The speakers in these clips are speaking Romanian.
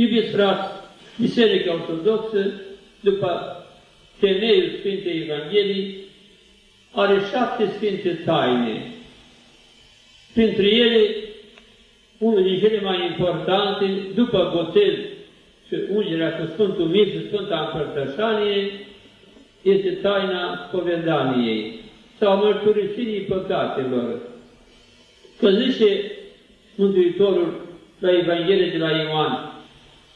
Iubiți frați, Biserica Ortodoxă, după temeiul Sfintei Evangheliei, are șapte sfinte taine. Printre ele, unul din cele mai importante, după botez și ungerea cu Sfântul Mir și Sfânta Împărtășanie, este taina spovedaniei sau mărturisirii păcatelor. Că zice Mântuitorul la Evanghelie de la Ioan,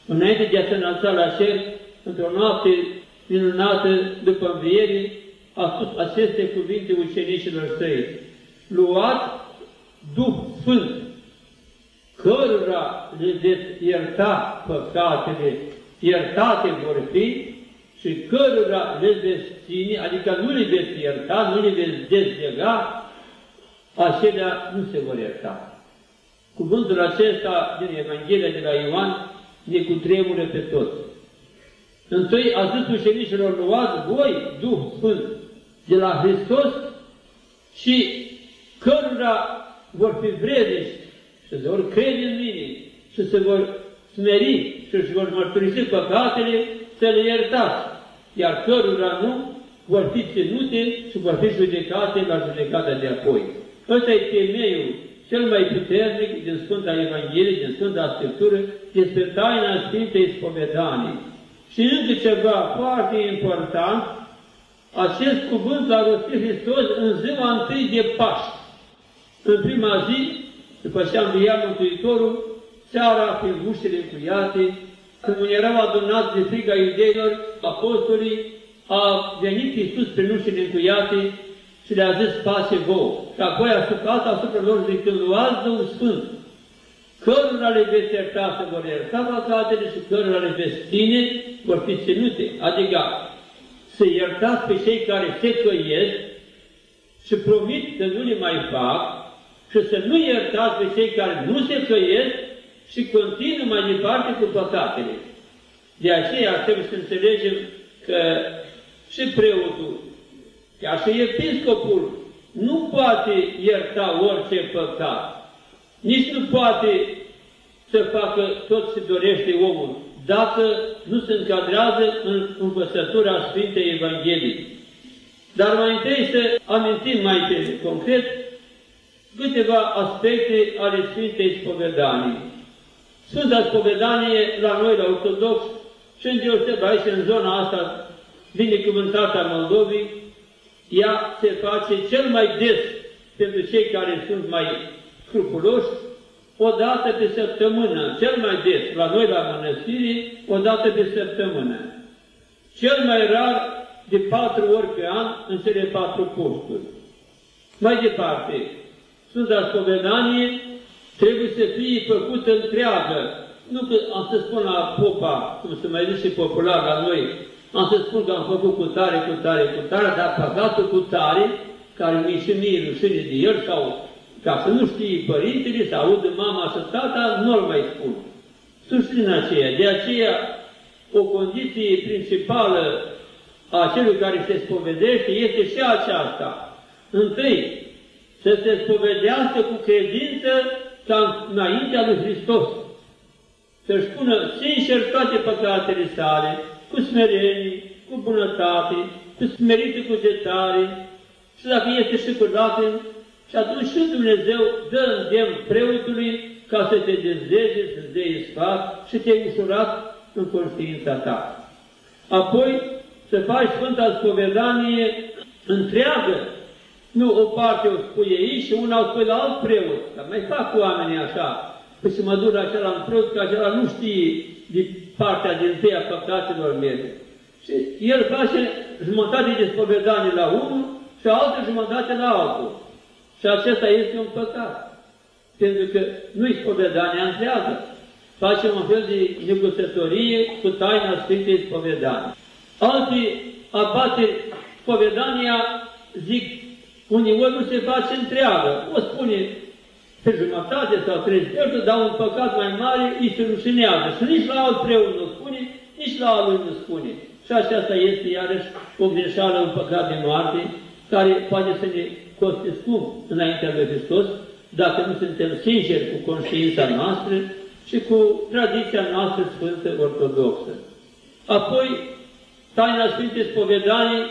înainte de a se înalța la cer, într-o noapte minunată după înviere, a spus aceste cuvinte ucenicilor săi. Luat Duh Sfânt, cărora le veți ierta păcatele, iertate vor fi, și cărora le veți ține, adică nu le veți ierta, nu le veți dezlega, acelea nu se vor ierta. Cuvântul acesta din Evanghelia de la Ioan ne cutremură pe toți. Întâi a zis ucenicilor, luați voi Duh Sfânt de la Hristos și cărora vor fi vrednici și se vor crede în mine și se vor smeri și își vor mărturisi păcatele, să le iertați. Iar cărora nu, vor fi ținute și vor fi judecate la judecata de apoi. Ăsta e temeiul cel mai puternic din Sfânta Evanghelie, din Sfânta Scriptură, despre taina Sfintei Spovedanii. Și încă ceva foarte important, acest cuvânt l-a rostit Hristos în ziua întâi de Paști. În prima zi, după ce a înviat Mântuitorul, seara, pe ușile încuiate, când erau adunați de friga iudeilor, apostolii, a venit Iisus prin ușile încuiate și le-a zis pace vouă. Și apoi a sucat asupra lor zicând, luați Duhul Sfânt, cărora le veți ierta să vor ierta păcatele și cărora le veți ține, vor fi ținute. Adică să iertați pe cei care se căiesc și promit să nu le mai fac și să nu iertați pe cei care nu se căiesc și continuă mai departe cu păcatele. De aceea trebuie să înțelegem că și preotul Chiar și episcopul nu poate ierta orice păcat. Nici nu poate să facă tot ce dorește omul, dacă nu se încadrează în învățătura Sfintei Evangheliei. Dar mai întâi să amintim mai pe concret câteva aspecte ale Sfintei Spovedanii. Sfânta Spovedanie la noi, la Ortodox, și în deosebit aici, în zona asta binecuvântată a Moldovii, ea se face cel mai des pentru cei care sunt mai scrupuloși, o dată pe săptămână, cel mai des, la noi la mănăstire, o dată pe săptămână. Cel mai rar, de patru ori pe an, în cele patru posturi. Mai departe, Sfânta Spovedanie trebuie să fie făcută întreagă. Nu că am să spun la popa, cum se mai zice popular la noi, am să spun că am făcut cu tare, cu tare, cu tare, dar păcatul cu tare, care mi și mie rușine de el, sau ca să nu știe părintele, să audă mama și tata, nu-l mai spun. Susțin aceea. De aceea, o condiție principală a celui care se spovedește este și aceasta. Întâi, să se spovedească cu credință ca înaintea lui Hristos. Să-și spună sincer toate păcatele sale, cu smerenie, cu bunătate, cu smerită cugetare, și dacă este și cu lacrimi, și atunci și Dumnezeu dă îndemn preotului ca să te dezlege, să-ți dea sfat și te-ai ușurat în conștiința ta. Apoi să faci Sfânta Spovedanie întreagă, nu o parte o spui aici și una o spui la alt preot, dar mai fac oamenii așa, păi să mă duc la acela preot, că acela nu știe de partea din tâi a păcatelor mele. Și el face jumătate de spovedanie la unul și altă jumătate la altul. Și acesta este un păcat. Pentru că nu-i spovedania întreagă. Face un fel de negociatorie cu taina Sfintei Spovedanii. Alții abate spovedania, zic, uneori nu se face întreagă. O spune pe jumătate sau trei sferturi, dar un păcat mai mare îi se rușinează. Și nici la alt preot nu spune, nici la altul nu spune. Și aceasta este iarăși o greșeală, un păcat de moarte, care poate să ne coste scump înaintea lui Hristos, dacă nu suntem sinceri cu conștiința noastră și cu tradiția noastră Sfântă Ortodoxă. Apoi, taina Sfintei Spovedanii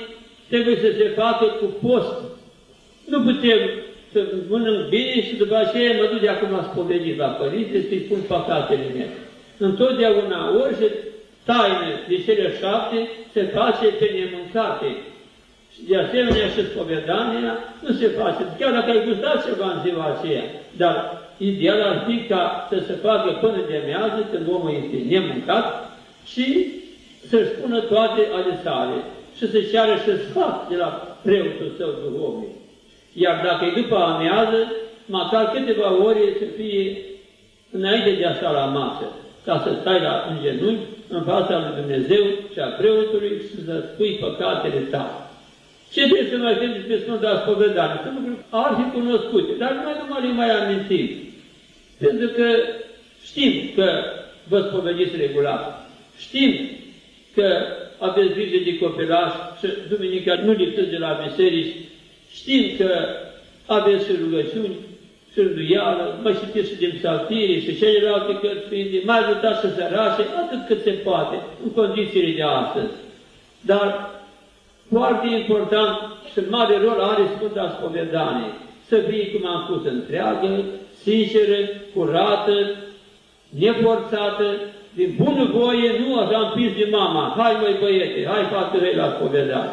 trebuie să se facă cu post. Nu putem să mănânc bine și după aceea mă duc de acum la spovedit la Părinte să-i spun păcatele mele. Întotdeauna orice taină de cele șapte se face pe nemâncate. Și de asemenea și spovedania nu se face. Chiar dacă ai gustat ceva în ziua aceea, dar ideal ar fi ca să se facă până de mează, când omul este nemâncat, și să-și spună toate ale sale și să-și ceară și sfat de la preotul său duhovnic. Iar dacă e după amiază, măcar câteva ore să fie înainte de a sta la masă, ca să stai la în genunchi, în fața lui Dumnezeu și a preotului și să spui păcatele tale. Ce trebuie să mai știm despre Sfânta Spovedanie? Sunt lucruri ar fi cunoscute, dar numai nu le mai amintim. Pentru că știm că vă spovediți regulat. Știm că aveți grijă de copilaș și duminica nu lipsesc de la biserici, știm că aveți și rugăciuni, și rânduială, mai citiți și din psaltirii și celelalte cărți sfinte, mai ajutați să se rașe atât cât se poate, în condițiile de astăzi. Dar foarte important și mare rol are Sfânta Spovedanie, să fie, cum am spus, întreagă, sinceră, curată, neforțată, din bună voie, nu așa împins de mama, hai măi băiete, hai facă rei la spovedare.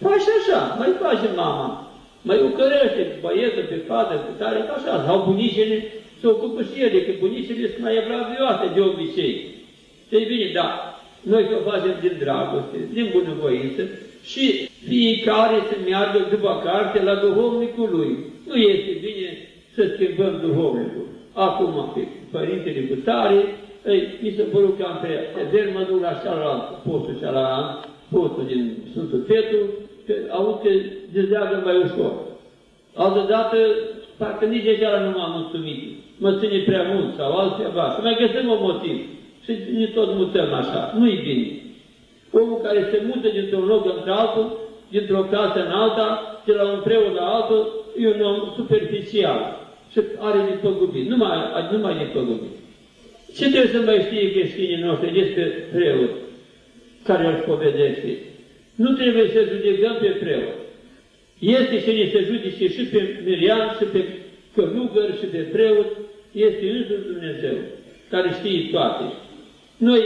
Faci așa, mai face mama, mai ucărește băietă pe fată, pe tare, așa, sau bunicele se ocupă și ele, că bunicele sunt mai evlavioase de obicei. Deci bine, da, noi să o facem din dragoste, din bunăvoință și fiecare să meargă după carte la duhovnicul lui. Nu este bine să schimbăm duhovnicul. Acum, pe părintele cu tare, ei, mi se părut că am pe Ezer, mă duc la cealaltă, postul cealaltă, postul din Sfântul Petru, că aud că dezleagă mai ușor. Altă dată, parcă nici deja nu m-am mulțumit, mă ține prea mult sau altceva, și mai găsim un motiv. Și ne tot mutăm așa, nu-i bine. Omul care se mută dintr-un loc într-altul, dintr-o casă în alta, de la un preot la altul, e un om superficial și are nepăgubit, nu mai, nu mai nepăgubit. Ce trebuie să mai știe creștinii noștri despre preot care îl povedește? Nu trebuie să judecăm pe preot. Este cine să judice și pe Miriam, și pe călugăr, și pe preot, este însuși Dumnezeu, care știe toate. Noi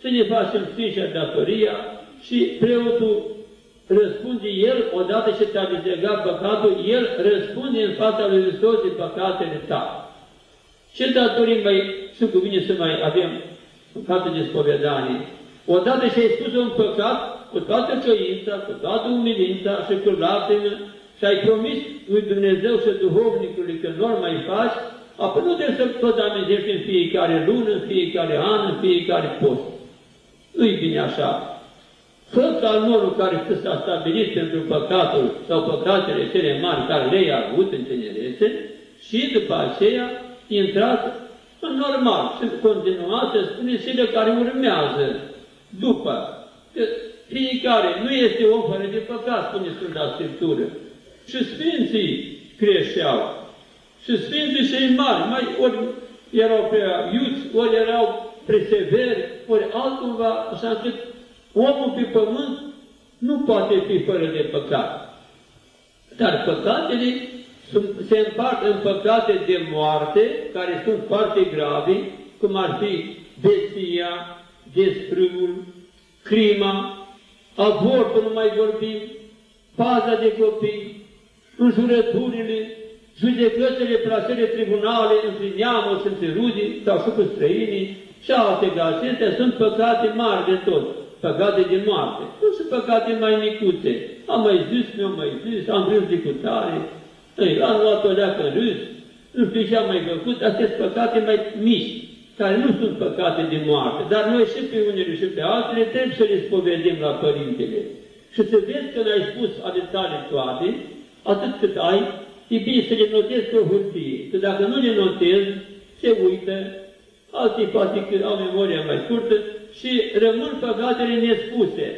să ne facem sfinșa datoria și preotul răspunde El, odată ce te-a vizegat păcatul, El răspunde în fața lui Hristos de păcatele tale. Ce datorii mai se cuvine să mai avem în față de spovedanie? Odată ce ai spus un păcat, cu toată căința, cu toată umilința și cu lacrimă, și ai promis lui Dumnezeu și duhovnicului că nu mai faci, apoi nu trebuie să tot amintești în fiecare lună, în fiecare an, în fiecare post. Nu-i bine așa. Fă al norul care s-a stabilit pentru păcatul sau păcatele cele mari care le-ai avut în tinerețe și după aceea intrați în normal și continuați să spuneți cele care urmează după. Că fiecare nu este om fără de păcat, spune Sfânta Scriptură. Și Sfinții creșteau. Și Sfinții cei mari, mai ori erau prea iuți, ori erau preseveri, ori altcumva, așa încât omul pe pământ nu poate fi fără de păcat. Dar păcatele se împart în păcate de moarte, care sunt foarte grave, cum ar fi bestia, desfrâul, crima, avortul, nu mai vorbim, paza de copii, înjurăturile, judecățile plasele tribunale între neamuri și între rudii sau și cu străinii și alte acestea sunt păcate mari de tot, păcate de moarte. Nu sunt păcate mai micuțe. Am mai zis, mi-am mai zis, am vrut de cutare, ei, am luat o leacă în râs, nu știu ce am mai făcut, astea sunt păcate mai mici, care nu sunt păcate de moarte, dar noi și pe unele și pe altele trebuie să le spovedim la Părintele. Și să vezi că le-ai spus ale tale toate, atât cât ai, e bine să le notezi pe o hârtie. Că dacă nu le notezi, se uită, alții poate că au memoria mai scurtă și rămân păcatele nespuse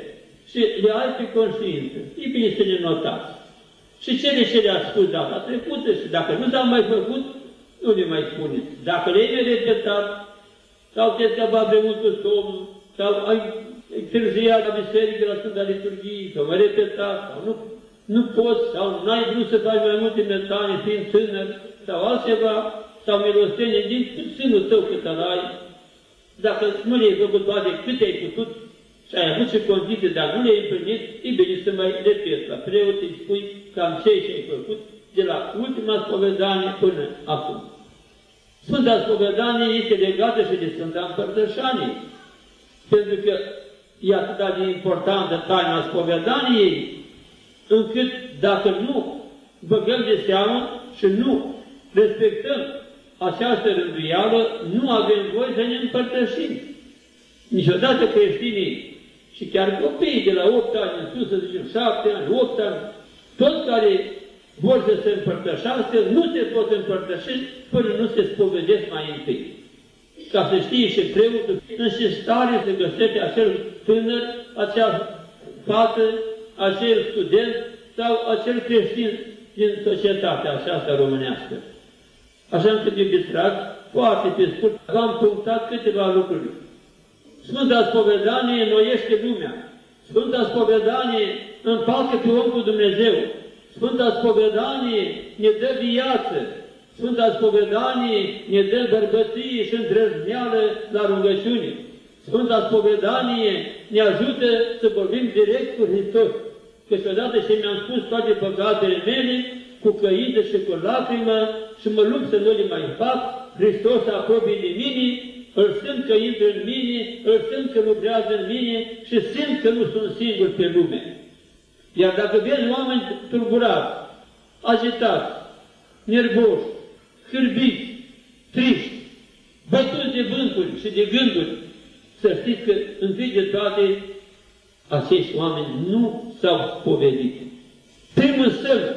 și le ai pe conștiință. E bine să le notați. Și cele ce le-a spus data trecută și dacă nu s-au mai făcut, nu le mai spuneți. Dacă le-ai repetat, sau te-ai scăpat prea mult cu somnul, sau ai întârziat la biserică, la Sfânta Liturghie, sau mai repetat, sau nu, nu poți, sau nu ai vrut să faci mai multe metane, fiind tânăr, sau altceva, sau milostenie din puținul tău cât ai, dacă nu le-ai făcut toate cât ai putut și ai avut și condiții, dar nu le-ai împlinit, e bine să mai repet la preot, îi spui cam ce ai făcut de la ultima spovedanie până acum. Sfânta Spovedanie este legată și de Sfânta Împărtășanie, pentru că e atât de importantă taina Spovedaniei, încât dacă nu băgăm de seamă și nu respectăm această rânduială, nu avem voie să ne împărtășim. Niciodată creștinii și chiar copiii de la 8 ani în sus, să zicem 7 ani, 8 ani, toți care vor să se împărtășească, nu se pot împărtăși până nu se spovedesc mai întâi. Ca să știe și preotul în ce stare se găsește acel tânăr, acea fată, acel student sau acel creștin din societatea aceasta românească. Așa încât, iubiți frați, foarte pe scurt, v-am punctat câteva lucruri. Sfânta Spovedanie înnoiește lumea. Sfânta Spovedanie împacă pe om cu Dumnezeu. Sfânta Spovedanie ne dă viață, Sfânta Spovedanie ne dă bărbăție și îndrăzneală la rugăciune. Sfânta Spovedanie ne ajută să vorbim direct cu Hristos. Căci odată ce mi-am spus toate păcatele mele, cu căință și cu lacrimă, și mă lupt să nu le mai fac, Hristos apropie de mine, îl simt că intră în mine, îl simt că lucrează în mine și simt că nu sunt singur pe lume. Iar dacă vezi oameni tulburați, agitați, nervoși, hârbiți, triști, bătuți de vânturi și de gânduri, să știți că întâi de toate acești oameni nu s-au spovedit. Primul semn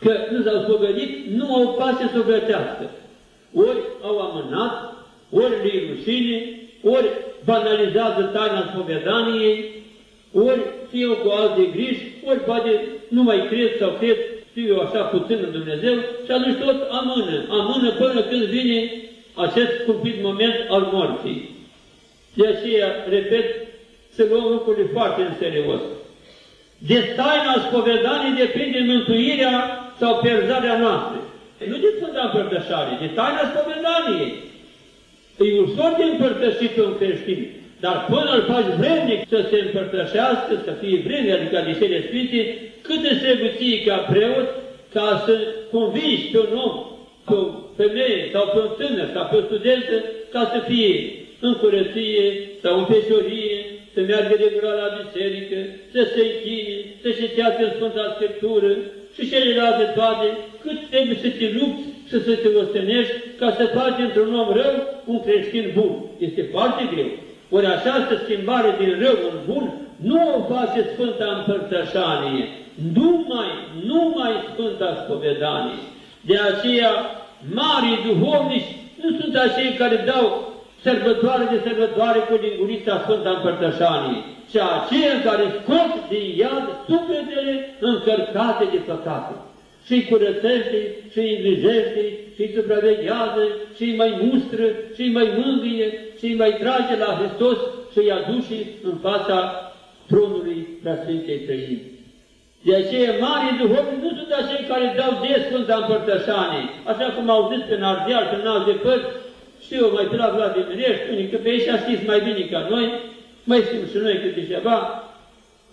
că nu s-au spovedit, nu au pace să gătească. Ori au amânat, ori le rușine, ori banalizează taina spovedaniei, ori fie cu alte griji, ori poate nu mai cred sau cred, știu eu așa puțin în Dumnezeu, și atunci tot amână, amână până când vine acest scumpit moment al morții. De aceea, repet, să luăm lucrurile foarte în serios. De taina spovedanii depinde mântuirea sau pierzarea noastră. Nu de Sfânta Împărtășare, de taina spovedaniei. E ușor de împărtășit un creștin, dar până îl faci vrednic să se împărtășească, să fie vrednic, adică de cele Sfinte, cât îți trebuie ție ca preot ca să convingi pe un om, pe o femeie sau pe un tânăr sau pe o studentă, ca să fie în curăție sau în feșorie, să meargă regulat la biserică, să se închine, să citească în Sfânta Scriptură și celelalte toate, cât trebuie să te lupți și să te ostenești ca să faci într-un om rău un creștin bun. Este foarte greu. Ori această schimbare din rău în bun nu o face Sfânta Împărtășanie, numai, numai Sfânta Spovedanie. De aceea, marii duhovnici nu sunt acei care dau sărbătoare de sărbătoare cu lingurița Sfânta Împărtășanie, ci aceia care scot din iad sufletele încărcate de păcate și îi curățește, și îi îngrijește, și îi supraveghează, și îi mai mustră, și îi mai mângâie, și îi mai trage la Hristos și îi aduce în fața tronului Preasfintei Trăini. De aceea, mari duhovni nu sunt acei care dau de Sfânta Împărtășanie, așa cum au zis pe Nardial, pe alte părți, știu eu, mai trag la Diminești, unii, că pe ei știți mai bine ca noi, mai știm și noi câte ceva,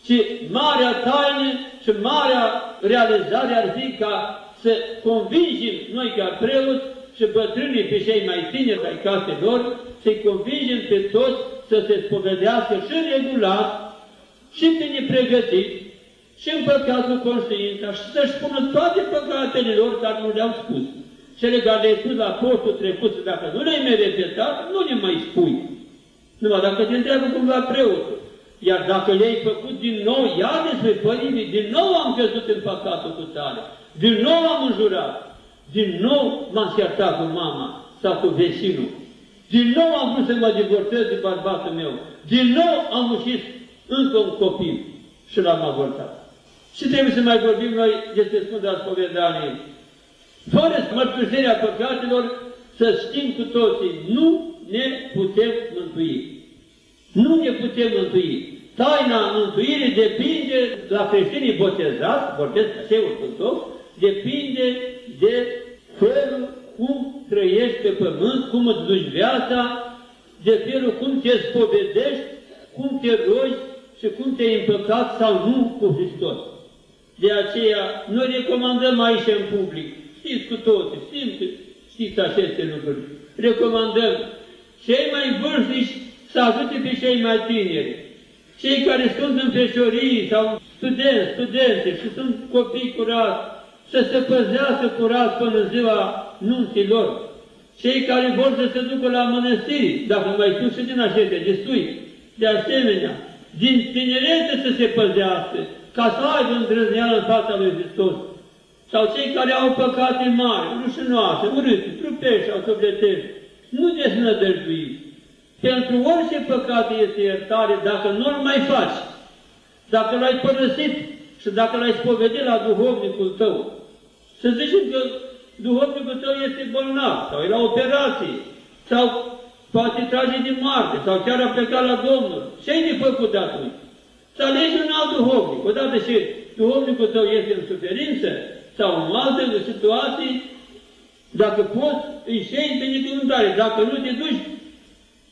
și marea taină și marea realizare ar fi ca să convingem noi ca preoți și bătrânii pe cei mai tineri ai caselor, să-i convingem pe toți să se spovedească și regulat, și bine pregătit, și împăcat cu conștiința și să-și spună toate păcatele lor care nu le-au spus. Cele care le-ai spus la postul trecut, dacă nu le-ai mai repetat, nu le mai spui. Numai dacă te întreabă cumva preotul. Iar dacă le-ai făcut din nou, ia despre părinte, din nou am căzut în păcatul cu tare, din nou am înjurat, din nou m-am certat cu mama sau cu vecinul, din nou am vrut să mă divorțez de bărbatul meu, din nou am ușit încă un copil și l-am avortat. Și trebuie să mai vorbim noi despre Sfânta Spovedanie. Fără mărturisirea păcatelor, să știm cu toții, nu ne putem mântui. Nu ne putem mântui. Taina mântuirii depinde la creștinii botezați, botez cei ortodox, depinde de felul cum trăiești pe pământ, cum îți duci viața, de felul cum te spovedești, cum te rogi și cum te-ai împăcat sau nu cu Hristos. De aceea, noi recomandăm aici în public, știți cu toți, știți, știți aceste lucruri, recomandăm cei mai vârstnici să ajute pe cei mai tineri, cei care sunt în feșorii sau studenți, studente și sunt copii curați, să se păzească curat până ziua nunților. Cei care vor să se ducă la mănăstiri, dacă mai sunt și din acestea, destui, de asemenea, din tinerete să se păzească, ca să aibă îndrăzneală în fața lui Hristos. Sau cei care au păcate mari, rușinoase, urâte, trupești sau sufletești, nu desnădăjduiți. Pentru orice păcat este iertare dacă nu l mai faci, dacă l-ai părăsit și dacă l-ai spovedit la duhovnicul tău. Să zicem că duhovnicul tău este bolnav sau e la operație sau poate trage din moarte sau chiar a plecat la Domnul. Ce-ai de făcut atunci? Să alegi un alt duhovnic. Odată ce duhovnicul tău este în suferință sau în alte situații, dacă poți, îi șei binecuvântare. Dacă nu te duci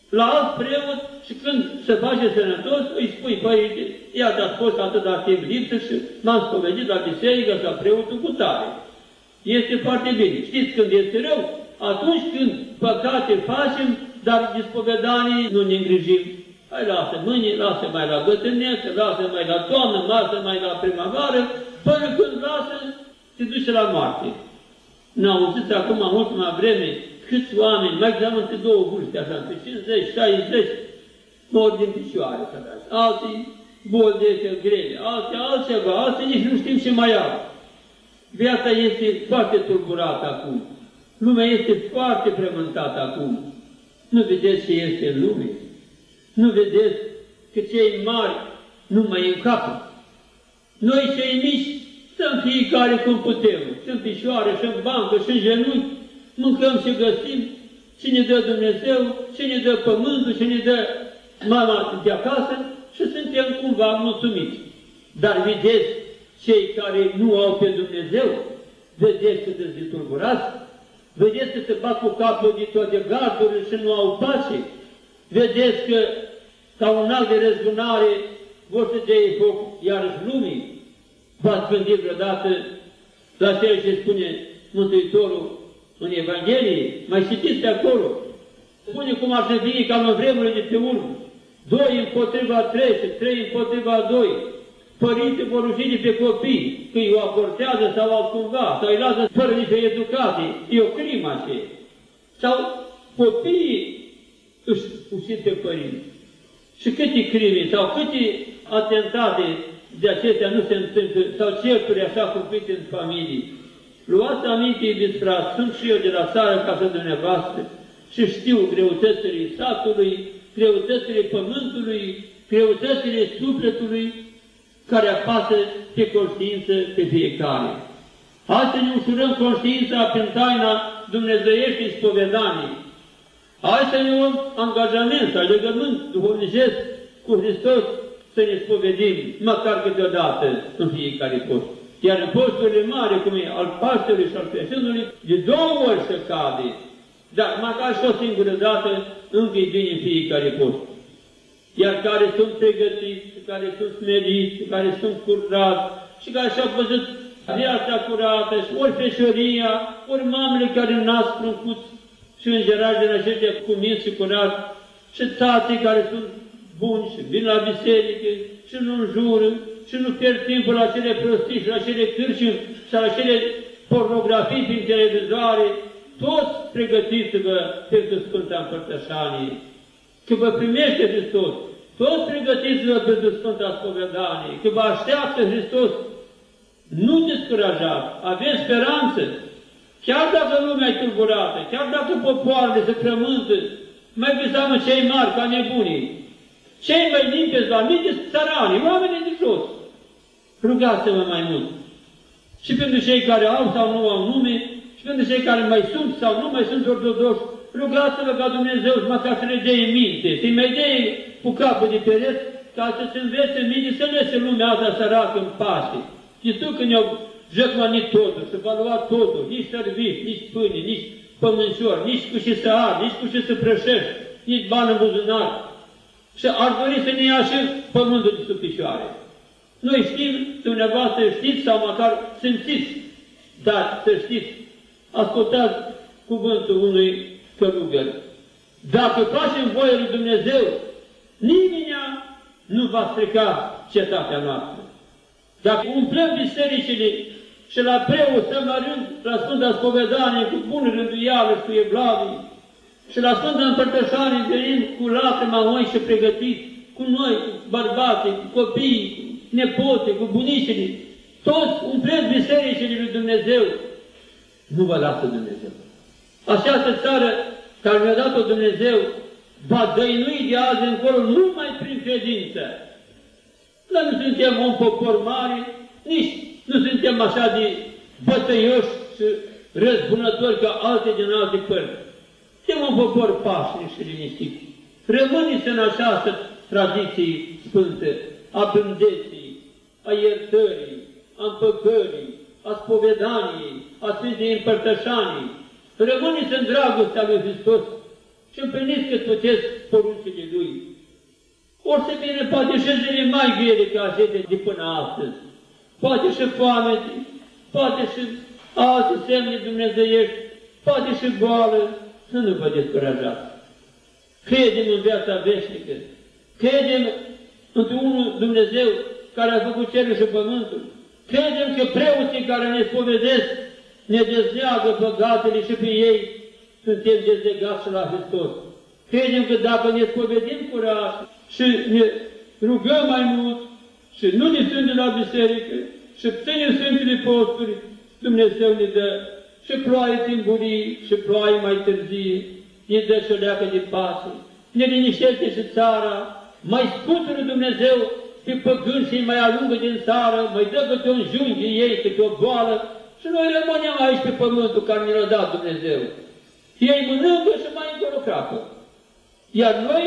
la alt preot și când se face sănătos, îi spui, păi, iată, ați fost atâta timp lipsă și m-am spovedit la biserică sau preotul cu tare. Este foarte bine. Știți când este rău? Atunci când păcate facem, dar dispovedanii nu ne îngrijim. Hai, lasă mâine, lasă mai la bătrânețe, lasă mai la toamnă, lasă mai la primăvară, până când lasă, se duce la moarte. N-auziți acum, în ultima vreme, câți oameni, mai exact între două vârste, așa, între 50, 60, mor din picioare, alții boli de grele, alții altceva, alții nici nu știm ce mai au. Viața este foarte tulburată acum. Lumea este foarte frământată acum. Nu vedeți ce este în lume? Nu vedeți că cei mari nu mai încapă? Noi cei mici stăm fiecare cum putem, și în picioare, și în bancă, și în genunchi, mâncăm și găsim, ce ne dă Dumnezeu, ce ne dă pământul, ce ne dă mama de acasă și suntem cumva mulțumiți. Dar vedeți cei care nu au pe Dumnezeu, vedeți că sunt tulburați, vedeți că se bat cu capul de toate gardurile și nu au pace, vedeți că ca un alt de răzbunare vor să dea foc iarăși lumii. V-ați gândit vreodată la ceea ce spune Mântuitorul în Evanghelie, mai citiți de acolo, spune cum ar trebui ca în vremurile de pe urmă. Doi împotriva trei și trei împotriva doi. Părinții vor rușine pe copii, că îi o abortează sau altcumva, sau îi lasă fără nicio educație. E o crimă aceea. Sau copiii își ucid pe părinți. Și câte crime sau câte atentate de acestea nu se întâmplă, sau certuri așa cumplite în familie. Luați aminte, iubiți frați, sunt și eu de la țară ca să dumneavoastră și știu greutățile satului, greutățile pământului, greutățile sufletului care apasă pe conștiință pe fiecare. Hai să ne ușurăm conștiința prin taina dumnezeieștii spovedanii. Hai să ne luăm angajament sau legământ duhovnicesc cu Hristos să ne spovedim, măcar câteodată în fiecare post. Iar în posturile mari, cum e al Paștelui și al Crăciunului, de două ori se cade. Dar măcar și o singură dată, încă e bine în fiecare post. Iar care sunt pregătiți, care sunt smeriți, care sunt curați și care și-au văzut viața curată, și ori feșoria, ori mamele care nasc pruncuți și îngerați din aceștia cuminți și curați, și tații care sunt buni și vin la biserică și nu înjură, și nu pierd timpul la cele prostii și la cele cârciuri și la cele pornografii prin televizoare, toți pregătiți-vă pentru Sfânta Împărtășanie, că vă primește Hristos, toți pregătiți-vă pentru Sfânta Spovedanie, că vă așteaptă Hristos, nu descurajați, aveți speranță, chiar dacă lumea e tulburată, chiar dacă popoarele se frământă, mai viseamă cei mari ca nebunii, cei mai limpezi la mine, țărani, oamenii de jos, rugați-vă mai mult. Și pentru cei care au sau nu au nume, și pentru cei care mai sunt sau nu mai sunt ortodoși, rugați-vă ca Dumnezeu măcar să le dea minte, să-i mai dea cu capul de pereți, ca să-ți învețe minte, să lese lumea asta săracă în paște. Și tu când i-au jăcmanit totul, să va lua totul, nici sărbiți, nici pâine, nici pămânșor, nici cu ce să ar, nici cu ce să prășești, nici bani în buzunar. Și ar dori să ne ia și pământul de sub picioare. Noi știm, dumneavoastră știți sau măcar simțiți, dar să știți, ascultați cuvântul unui călugăr. Dacă facem voia lui Dumnezeu, nimeni nu va strica cetatea noastră. Dacă umplem bisericile și la preot stăm la rând, la Sfânta Spovedanie, cu bună rânduială și cu evlavii, și la Sfânta Împărtășanie venim cu lacrima noi și pregătiți, cu noi, cu bărbații, cu copiii, cu nepote, cu bunicile, toți umpleți bisericile lui Dumnezeu, nu vă lasă Dumnezeu. Această țară care mi-a dat-o Dumnezeu va dăinui de azi încolo numai prin credință. Noi nu suntem un popor mare, nici nu suntem așa de bătăioși și răzbunători ca alte din alte părți. Suntem un popor pașnic și liniștit. Rămâneți în această tradiție sfântă a blândeții, a iertării, a împăcării, a spovedaniei, a Sfintei Împărtășanii. Rămâneți în dragostea lui Hristos și împliniți cât puteți poruncile Lui. Ori să vină poate și zile mai grele ca acestea de până astăzi. Poate și foame, poate și alte semne dumnezeiești, poate și goală, să nu vă descurajați. Credem în viața veșnică, credem într-unul Dumnezeu care a făcut cerul și pământul, credem că preoții care ne spovedesc ne dezleagă păcatele și pe ei suntem dezlegați la Hristos. Credem că dacă ne spovedim curaj și ne rugăm mai mult și nu ne suntem la biserică și ținem Sfântele Posturi, Dumnezeu ne dă și ploaie timburii și ploaie mai târzie, ne dă și o leacă de pasă, ne liniștește și țara, mai scutură Dumnezeu pe păgâni și mai alungă din țară, mai dă câte un junghi ei, câte o boală, și noi rămânem aici pe pământul care ne l-a dat Dumnezeu. Ei mănâncă și mai încolo crapă. Iar noi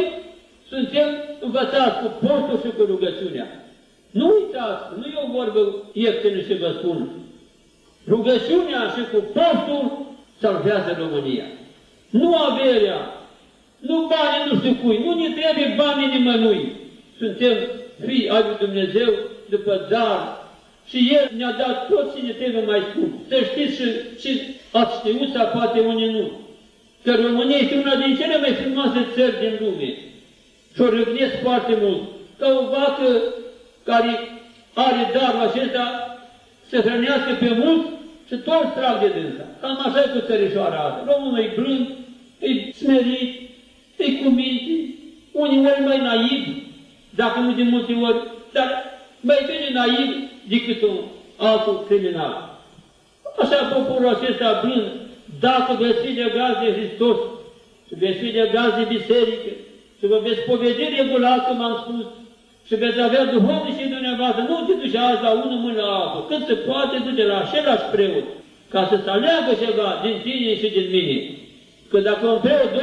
suntem învățați cu postul și cu rugăciunea. Nu uitați, nu e o vorbă ieftină și vă spun. Rugăciunea și cu postul salvează România. Nu averea, nu banii nu știu cui, nu ne trebuie banii nimănui. Suntem fii ai lui Dumnezeu după dar și El ne-a dat tot ce ne trebuie mai scump. Să știți și, și ați știut sau poate unii nu. Că România este una din cele mai frumoase țări din lume. Și o râvnesc foarte mult. Ca o vacă care are darul acesta să hrănească pe mult și tot trag de dânsa. Cam așa e cu țărișoara asta. Românul e blând, e smerit, e cu minte, unii ori mai naiv, dacă nu de multe ori, dar mai bine naiv decât un altul criminal. Așa poporul acesta blând, dacă veți fi legați de Hristos și veți fi legați de biserică și vă veți povedi regulat, cum am spus, și veți avea duhovnicii dumneavoastră, nu te duci azi la unul mână la altul, cât se poate duce la același preot, ca să-ți aleagă ceva din tine și din mine. Că dacă un preot 2-3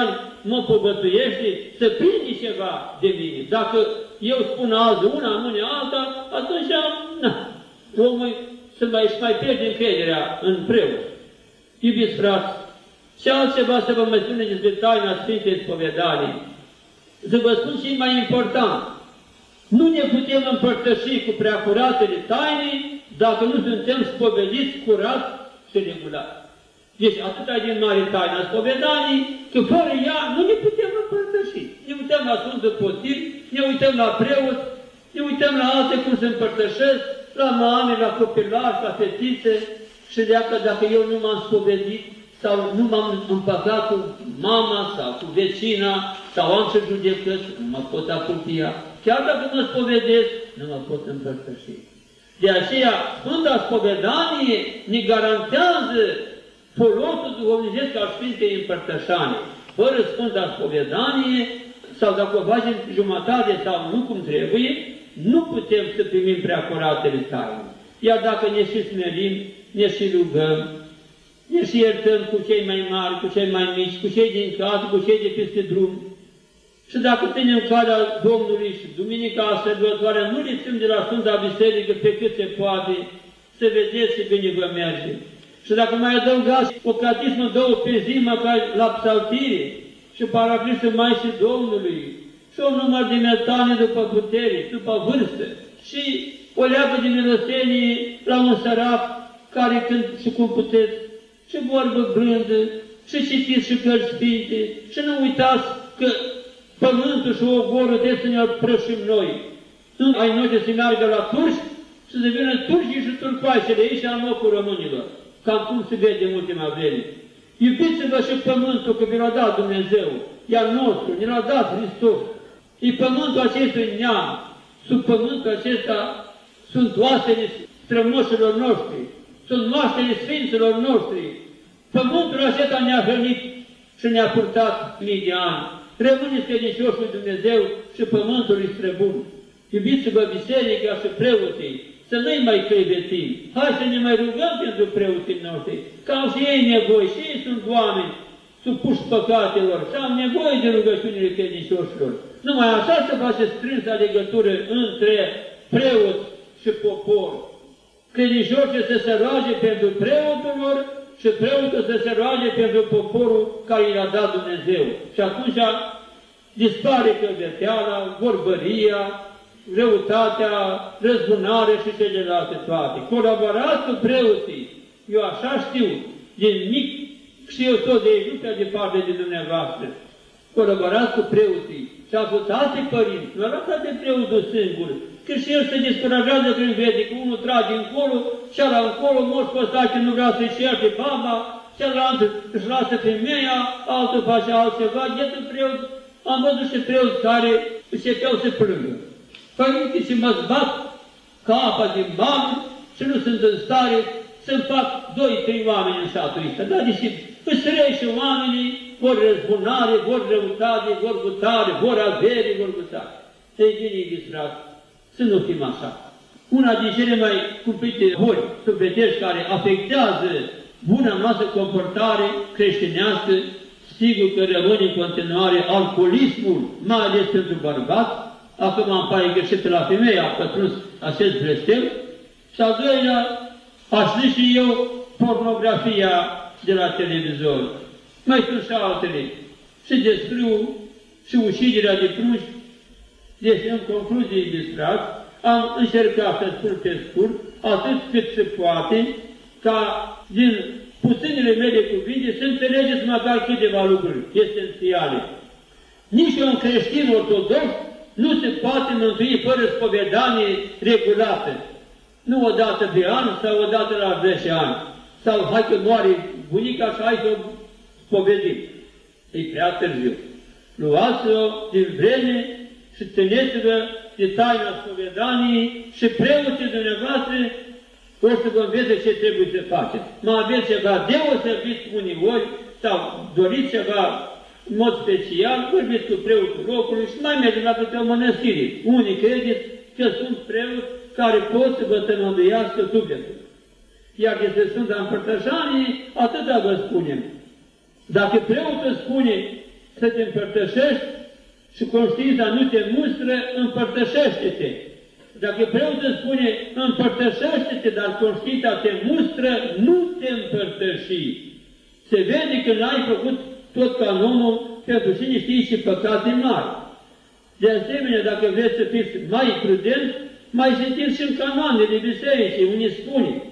ani mă povățuiește, să prinde ceva de mine. Dacă eu spun azi una, mâine alta, atunci, na, omul să mai, își mai pierde încrederea în preot. Iubiți frați, și altceva să vă mai spune despre taina Sfintei Spovedanii. Să vă spun și mai important, nu ne putem împărtăși cu preacuratele tainii dacă nu suntem spovediți curat și regulat. Deci atâta din mare taina spovedanii, că fără ea nu ne putem împărtăși. Ne uităm la Sfântul Potir, ne uităm la preot, ne uităm la alte cum se împărtășesc, la mame, la copilași, la fetițe, și dacă, dacă eu nu m-am spovedit, sau nu m-am împăcat cu mama sau cu vecina, sau am să judecăți, nu mă pot apropia. Chiar dacă mă spovedesc, nu mă pot împărtăși. De aceea, Sfânta Spovedanie ne garantează folosul duhovnicesc al Sfintei Împărtășane. Fără Sfânta Spovedanie, sau dacă o facem jumătate sau nu cum trebuie, nu putem să primim prea curatele taine. Iar dacă ne și smerim, ne și rugăm, ne și iertăm cu cei mai mari, cu cei mai mici, cu cei din casă, cu cei de peste drum. Și dacă ținem calea Domnului și Duminica Sărbătoare, nu lipsim de la Sfânta Biserică pe cât se poate, să vedeți și bine vă merge. Și dacă mai adăugați o catismă două pe zi, măcar la psaltire, și paraclisul mai și Domnului, și un număr de metane după putere, după vârstă, și o leagă de milostenie la un sărac care când și cum puteți, și vorbă blândă, și citiți și cărți sfinte, și nu uitați că pământul și ogorul trebuie să ne prășim noi. Sunt ai noștri să meargă la turci, să devină turci și turcoașele aici în locul românilor. Cam cum se vede în ultima vreme. Iubiți-vă și pământul, că vi l-a dat Dumnezeu. E al nostru, ne l-a dat Hristos. E pământul acestui neam. Sub pământul acesta sunt oasele strămoșilor noștri. Sunt moaștele Sfinților noștri. Pământul acesta ne-a hrănit și ne-a purtat mii de ani. Rămâneți credincioși lui Dumnezeu și pământul îi străbun. Iubiți-vă biserica și preoții, să nu-i mai crevetim. Hai să ne mai rugăm pentru preoții noștri, că au și ei nevoie, și ei sunt oameni supuși păcatelor și au nevoie de rugăciunile credincioșilor. Numai așa se face strânsă legătură între preot și popor. Credincioșii să se roage pentru preotul lor și preotul să se roage pentru poporul care i-a dat Dumnezeu. Și atunci dispare căveteala, vorbăria, răutatea, răzbunare și celelalte toate. Colaborați cu preoții. Eu așa știu, din mic și eu tot de aici, nu departe de dumneavoastră. Colaborați cu preoții și ajutați părinți. Nu arătați de preotul singur, că și el se descurajează când vede că unul trage încolo, cealaltă încolo, moș păsache nu vrea să-și ierte baba, celălalt își lasă femeia, altul face altceva, iată preot. Am văzut și preoți care începeau să plângă. Părinții și mă zbat ca apa din bani și nu sunt în stare să-mi fac doi, trei oameni în satul ăsta. Dar deși îți și oamenii, vor răzbunare, vor răutate, vor gutare, vor avere, vor gutare. Ei bine, iubiți frate, să nu fim așa. Una din cele mai cumplite boli sufletești care afectează buna noastră comportare creștinească, sigur că rămâne în continuare alcoolismul, mai ales pentru bărbați, acum am pare greșit la femeie, a pătruns acest blestem, și al doilea, aș și eu pornografia de la televizor. Mai sunt și altele. Și descriu și ușiderea de prunci. Deci, în concluzie despre asta, am încercat să spun pe scurt, atât cât se poate, ca din puținele mele cuvinte să înțelegeți măcar câteva lucruri esențiale. Nici un creștin ortodox nu se poate mântui fără spovedanie regulată. Nu o dată de an sau o dată la 10 ani. Sau hai că moare bunica și hai să o spovedim. E prea târziu. Luați-o din vreme și țineți-vă de taina spovedaniei și preoții dumneavoastră o să vă învețe ce trebuie să faceți. Mai aveți ceva deosebit unii ori sau doriți ceva în mod special, vorbiți cu preotul locului și mai mergeți la câte o mănăstire. Unii credeți că sunt preoți care pot să vă tămăduiască sufletul. Iar despre Sfânta Împărtășanie, atâta vă spunem. Dacă preotul spune să te împărtășești și conștiința nu te mustră, împărtășește-te. Dacă preotul spune împărtășește-te, dar conștiința te mustră, nu te împărtăși. Se vede că n-ai făcut tot canonul pentru cine știe și păcate mari. De asemenea, dacă vreți să fiți mai prudenți, mai citiți și în canoanele bisericii, unii spune,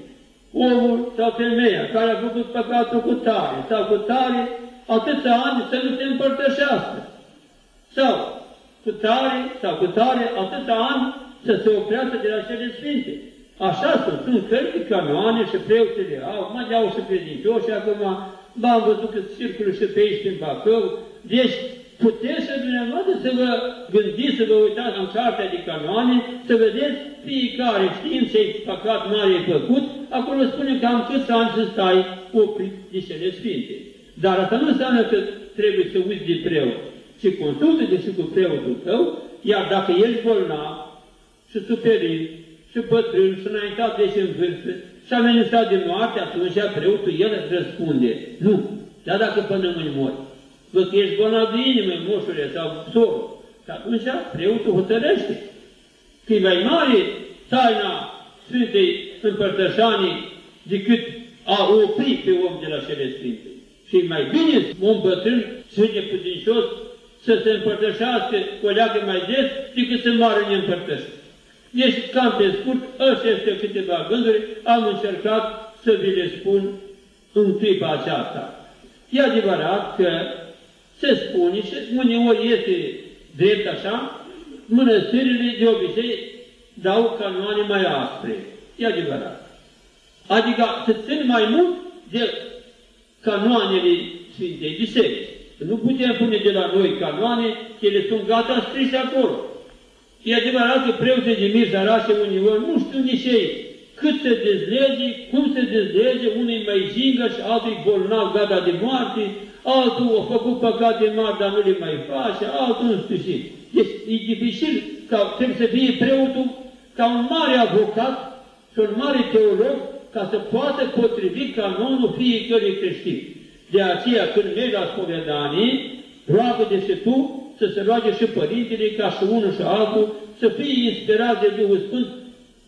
omul sau femeia care a făcut păcatul cu tare sau cu tare, atâția ani să nu se împărtășească. Sau cu tare sau cu tare, atâția ani să se oprească de la cele sfinte. Așa sunt, sunt cărți, canoane și preoții au, mai au și credincioși acum, ba am văzut că circulă și pe aici prin Bacău. Deci, puteți să dumneavoastră să vă gândiți, să vă uitați în cartea de canoane, să vedeți fiecare știind ce păcat mare ai făcut, acolo spune că am câți ani să stai oprit de cele sfinte. Dar asta nu înseamnă că trebuie să uiți de preot, ci consultă-te și cu preotul tău, iar dacă ești bolnav și suferit și bătrân și înaintat de în vârstă și amenințat de moarte, atunci preotul el răspunde, nu, dar dacă până mâini mori, văd că ești bolnav de inimă, moșule sau sorul, și atunci preotul hotărăște că e mai mare taina Sfintei Împărtășanii decât a opri pe om de la cele Sfinte. Și mai bine om bătrân și neputincios să se împărtășească o leagă mai des decât să moară neîmpărtășit. Deci, cam pe scurt, astea este câteva gânduri, am încercat să vi le spun în clipa aceasta. E adevărat că se spune și uneori este drept așa, mănăstirile de obicei dau canoane mai aspre. E adevărat. Adică să țin mai mult de canoanele Sfintei Biserici. Nu putem pune de la noi canoane, că ele sunt gata scrise acolo. E adevărat că preoții de mici orașe uneori nu știu nici ei cât se dezlege, cum se dezlege, unii mai jingă și alții bolnav gata de moarte, altul a făcut păcate mari, dar nu le mai face, altul nu știu și. Deci e dificil ca trebuie să fie preotul ca un mare avocat și un mare teolog ca să poată potrivi canonul fiecărui creștin. De aceea, când mergi la spovedanie, roagă-te și tu să se roage și părintele ca și unul și altul, să fie inspirat de Duhul Sfânt,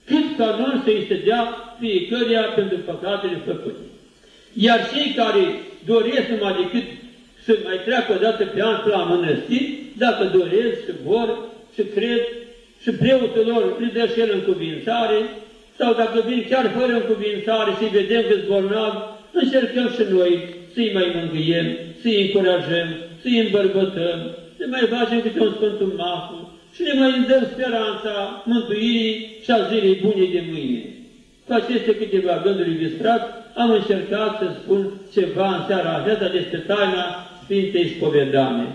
cât canon să-i se dea fiecăruia pentru păcatele făcute. Iar cei care doresc numai decât să mai treacă o dată pe an la mănăstiri, dacă doresc și vor și cred și preotul lor îi dă și el în cuvințare, sau dacă vin chiar fără în cuvințare și vedem că-s bolnav, încercăm și noi să-i mai mângâiem, să-i încurajăm, să-i îmbărbătăm, să mai facem câte un Sfântul Mahu și ne mai dăm speranța mântuirii și a zilei bune de mâine. Cu aceste câteva gânduri ilustrat, am încercat să spun ceva în seara aceasta despre taina Sfintei Spovedane.